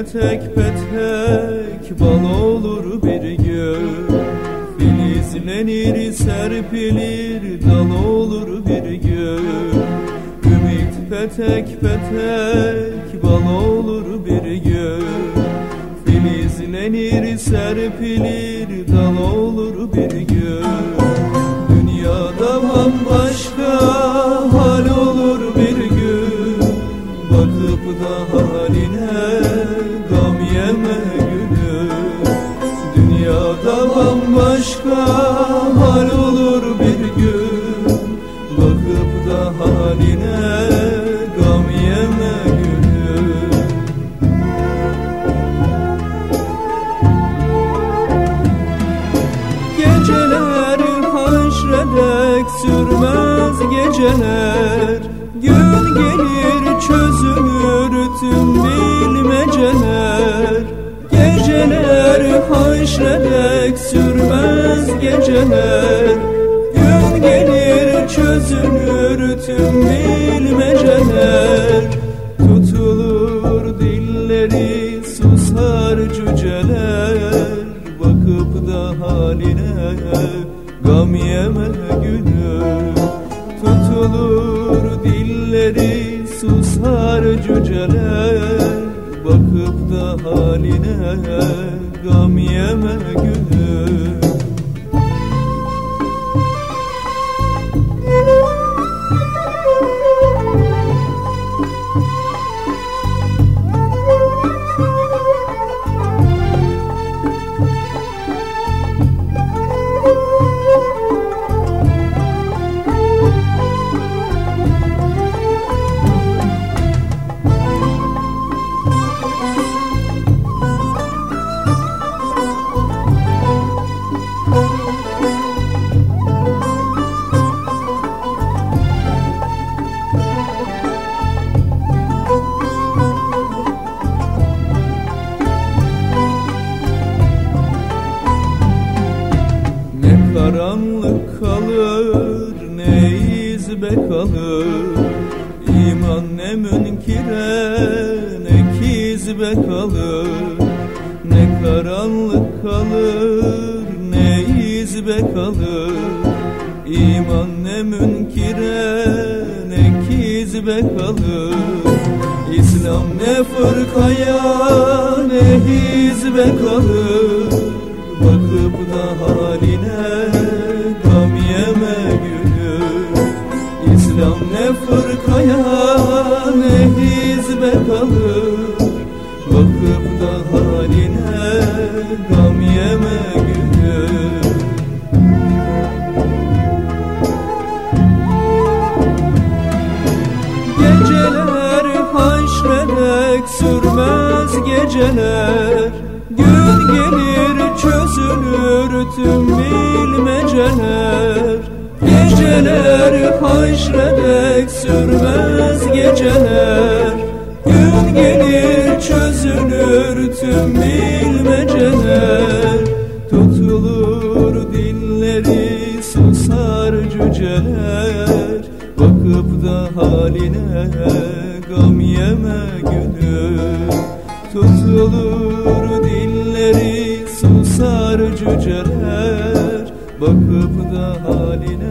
petek petek bal olur bir gün. Filizlenir serpilir dal olur bir gün. Ümit petek petek bal olur bir gün. Filizlenir serpilir dal olur bir gün. Dünyada bambaşka hal bambaşka hal olur bir gün. Bakıp da haline gam yeme gülüm Geceler haşredek sürmez geceler. Gün gelir çözülür tüm bilmeceler Haşredek sürmez geceler. Gün gelir çözülür tüm bilmeceler. Tutulur dilleri susar cüceler. Bakıp da haline gam yeme gülüm Tutulur dilleri susar cüceler Bakıp da haline gam yeme gülüm izbe kalır. İman ne münkire ne kizbe kalır. Ne karanlık kalır ne izbe kalır. İman ne münkire ne kizbe kalır. İslam ne fırkaya ne hizbe kalır. Bakıp da haline fırkaya ne hizbe kalır. Bakıp da haline gam yeme gülüm Geceler haşredek sürmez geceler. Gün gelir çözülür tüm bilmeceler Geceler haşredek sürmez geceler. Gün gelir çözülür tüm bilmeceler. Tutulur dilleri susar cüceler. Bakıp da haline gam yeme gülüm Tutulur dilleri susar cüceler. Bakıp da haline